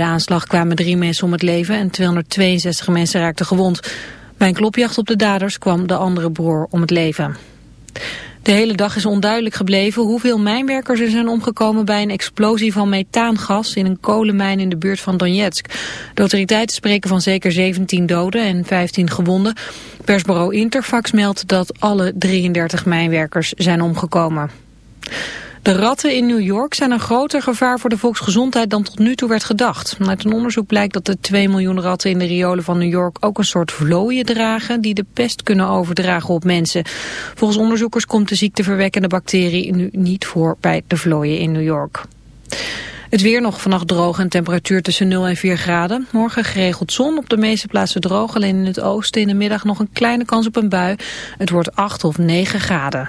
de aanslag kwamen drie mensen om het leven en 262 mensen raakten gewond. Bij een klopjacht op de daders kwam de andere broer om het leven. De hele dag is onduidelijk gebleven hoeveel mijnwerkers er zijn omgekomen bij een explosie van methaangas in een kolenmijn in de buurt van Donetsk. De autoriteiten spreken van zeker 17 doden en 15 gewonden. Persbureau Interfax meldt dat alle 33 mijnwerkers zijn omgekomen. De ratten in New York zijn een groter gevaar voor de volksgezondheid dan tot nu toe werd gedacht. Uit een onderzoek blijkt dat de 2 miljoen ratten in de riolen van New York ook een soort vlooien dragen die de pest kunnen overdragen op mensen. Volgens onderzoekers komt de ziekteverwekkende bacterie nu niet voor bij de vlooien in New York. Het weer nog vannacht droog en temperatuur tussen 0 en 4 graden. Morgen geregeld zon, op de meeste plaatsen droog. Alleen in het oosten in de middag nog een kleine kans op een bui. Het wordt 8 of 9 graden.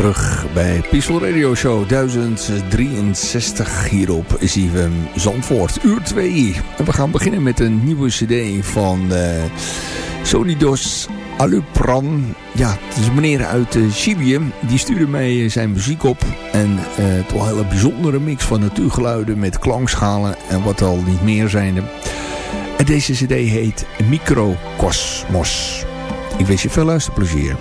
Terug bij Peaceful Radio Show 1063 hier op ZFM Zandvoort, uur 2. En we gaan beginnen met een nieuwe cd van uh, Sonidos Alupran. Ja, het is een meneer uit uh. Die stuurde mij zijn muziek op. En uh, toch een hele bijzondere mix van natuurgeluiden met klankschalen en wat al niet meer zijn. En deze cd heet Microcosmos. Ik wens je veel luisterplezier.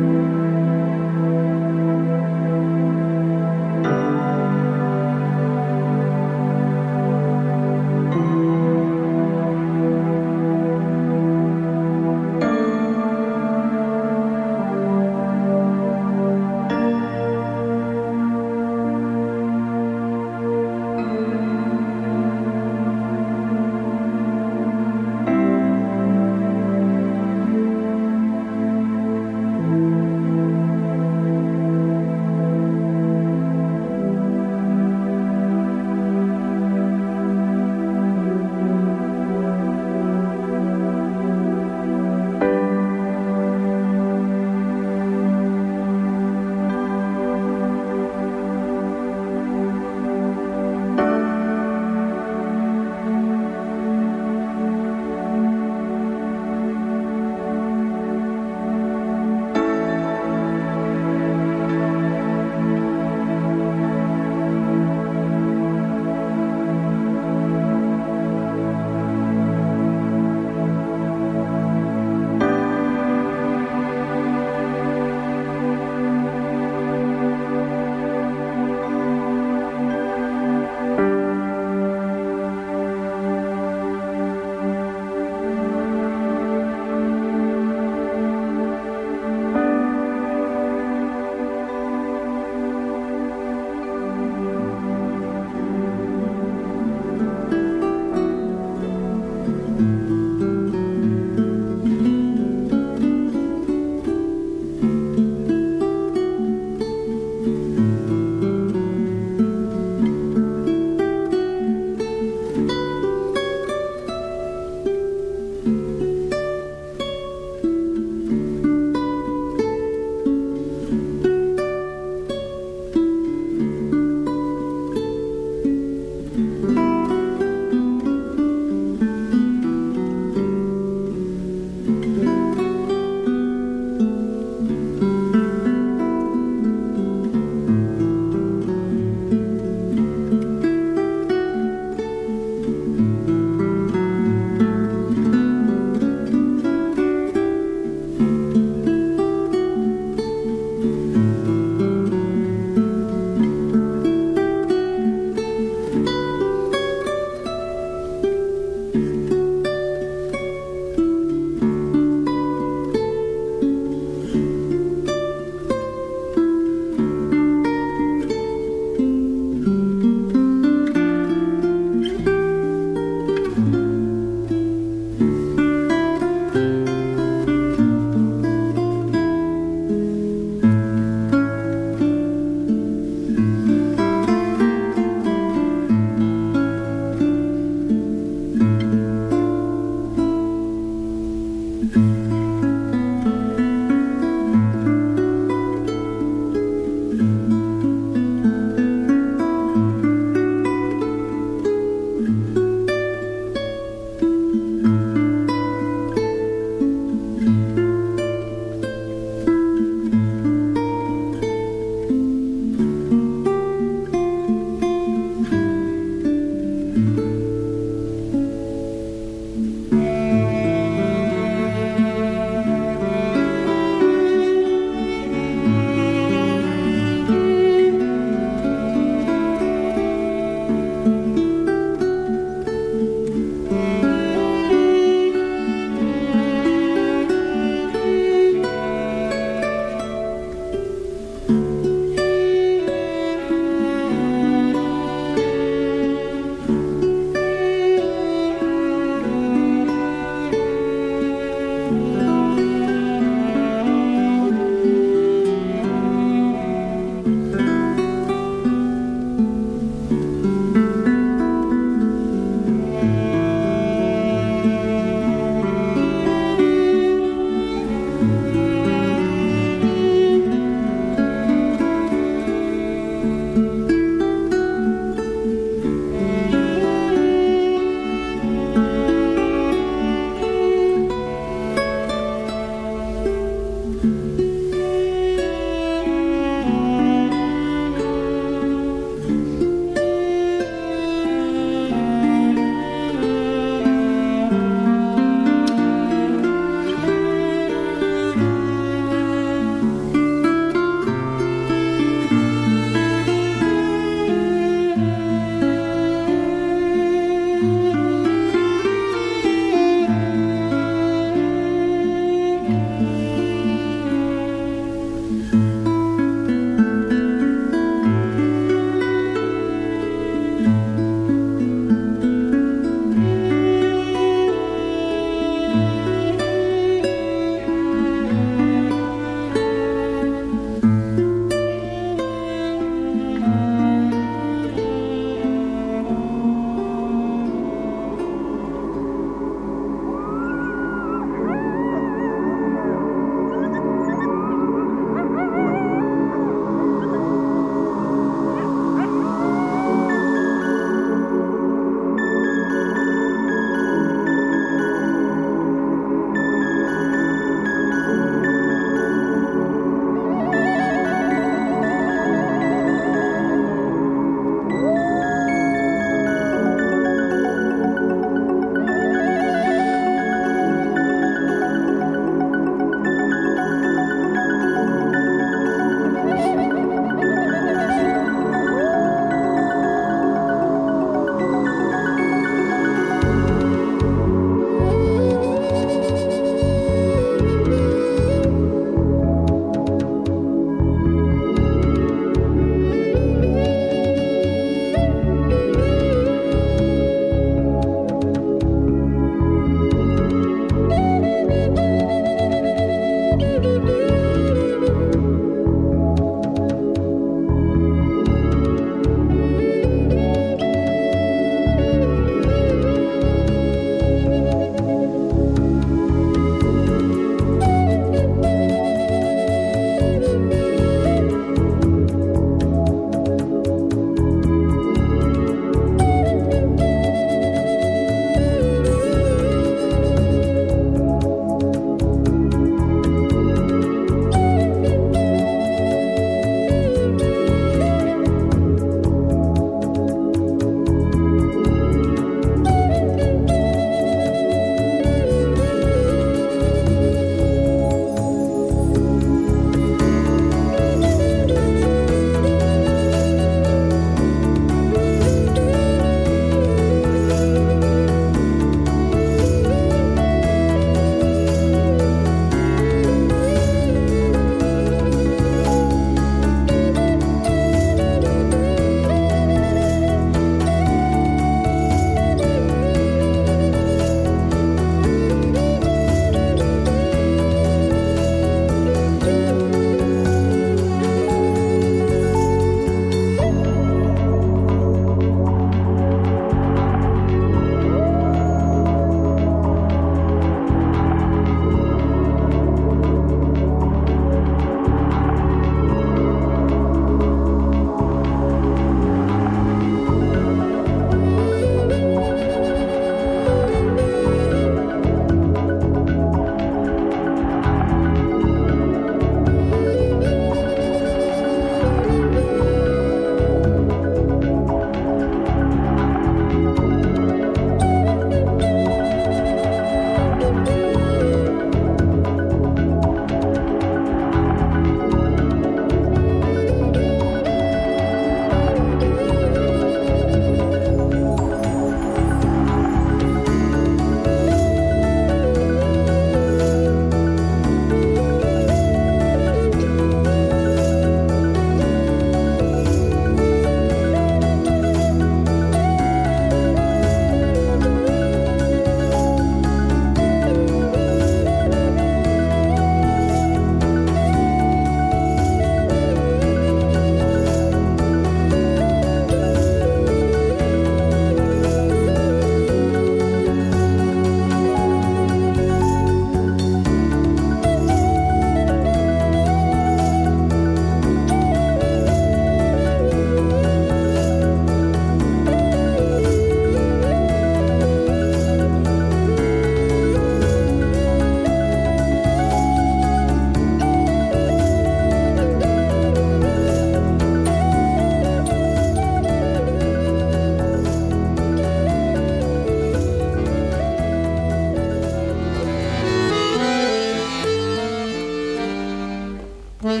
Quiero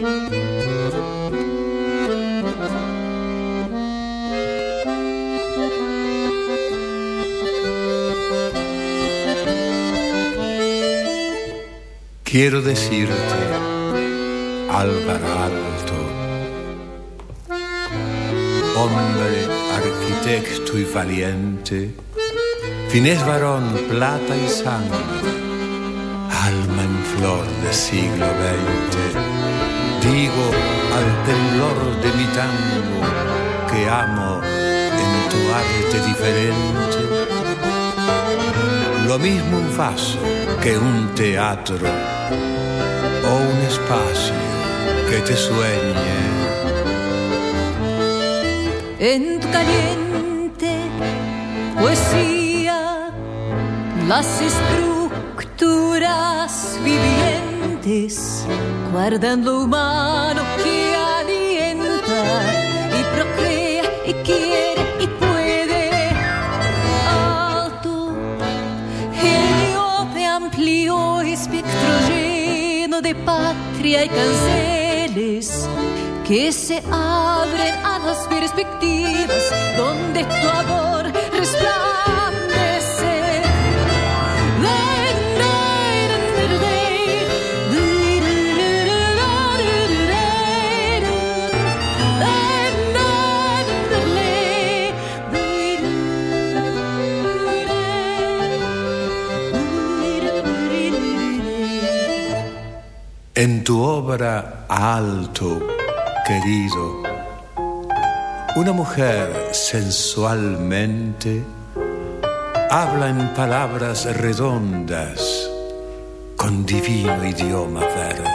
decirte, Álvaro Alto, hombre arquitecto y valiente, finés varón, plata y sangre, alma en flor de siglo XX. Digo al temblor de mi tango que amo en tu arte diferente. Lo mismo un vaso que un teatro o un espacio que te sueñe. En tu caliente poesía, las estructuras vivientes guardan lo humano que alienta y procrea y quiere y puede. Alto, de amplio espectro lleno de patria y canceles que se abren a las perspectivas donde tu amor En tu obra alto, querido, una mujer sensualmente habla en palabras redondas con divino idioma verde.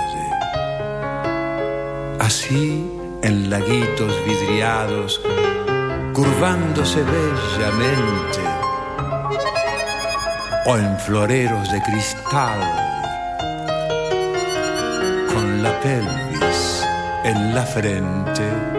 Así, en laguitos vidriados, curvándose bellamente, o en floreros de cristal, pelvis en la frente.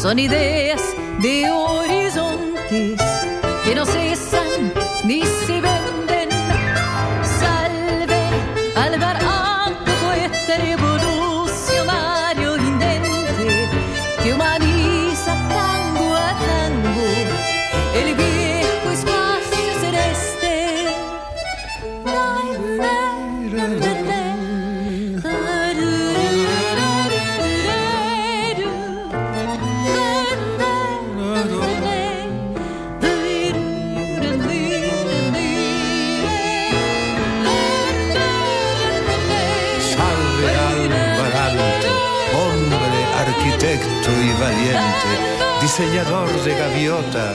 Son ideas de horizontes que no cesan arquitecto y valiente, diseñador de gaviota.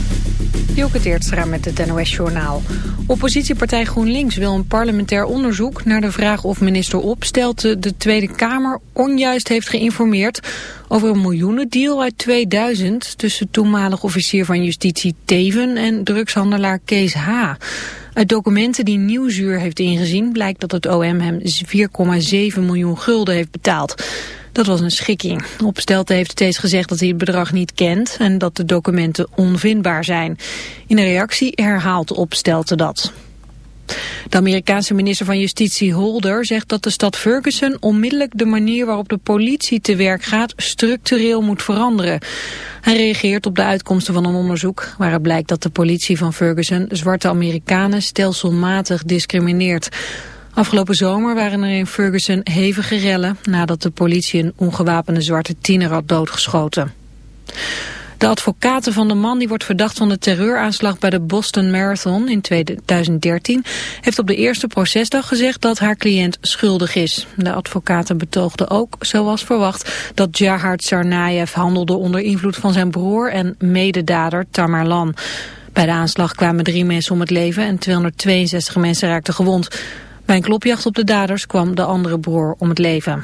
Joke Teertstra met het NOS-journaal. Oppositiepartij GroenLinks wil een parlementair onderzoek naar de vraag of minister Opstelten de Tweede Kamer onjuist heeft geïnformeerd over een miljoenendeal uit 2000 tussen toenmalig officier van justitie Teven en drugshandelaar Kees H. Uit documenten die Nieuwsuur heeft ingezien blijkt dat het OM hem 4,7 miljoen gulden heeft betaald. Dat was een schikking. Opstelte heeft steeds gezegd dat hij het bedrag niet kent en dat de documenten onvindbaar zijn. In een reactie herhaalt Opstelte dat. De Amerikaanse minister van Justitie Holder zegt dat de stad Ferguson onmiddellijk de manier waarop de politie te werk gaat structureel moet veranderen. Hij reageert op de uitkomsten van een onderzoek waaruit blijkt dat de politie van Ferguson zwarte Amerikanen stelselmatig discrimineert. Afgelopen zomer waren er in Ferguson hevige rellen nadat de politie een ongewapende zwarte tiener had doodgeschoten. De advocaten van de man die wordt verdacht van de terreuraanslag bij de Boston Marathon in 2013 heeft op de eerste procesdag gezegd dat haar cliënt schuldig is. De advocaten betoogden ook, zoals verwacht, dat Jahar Tsarnaev handelde onder invloed van zijn broer en mededader Tamerlan. Bij de aanslag kwamen drie mensen om het leven en 262 mensen raakten gewond. Bij klopjacht op de daders kwam de andere broer om het leven.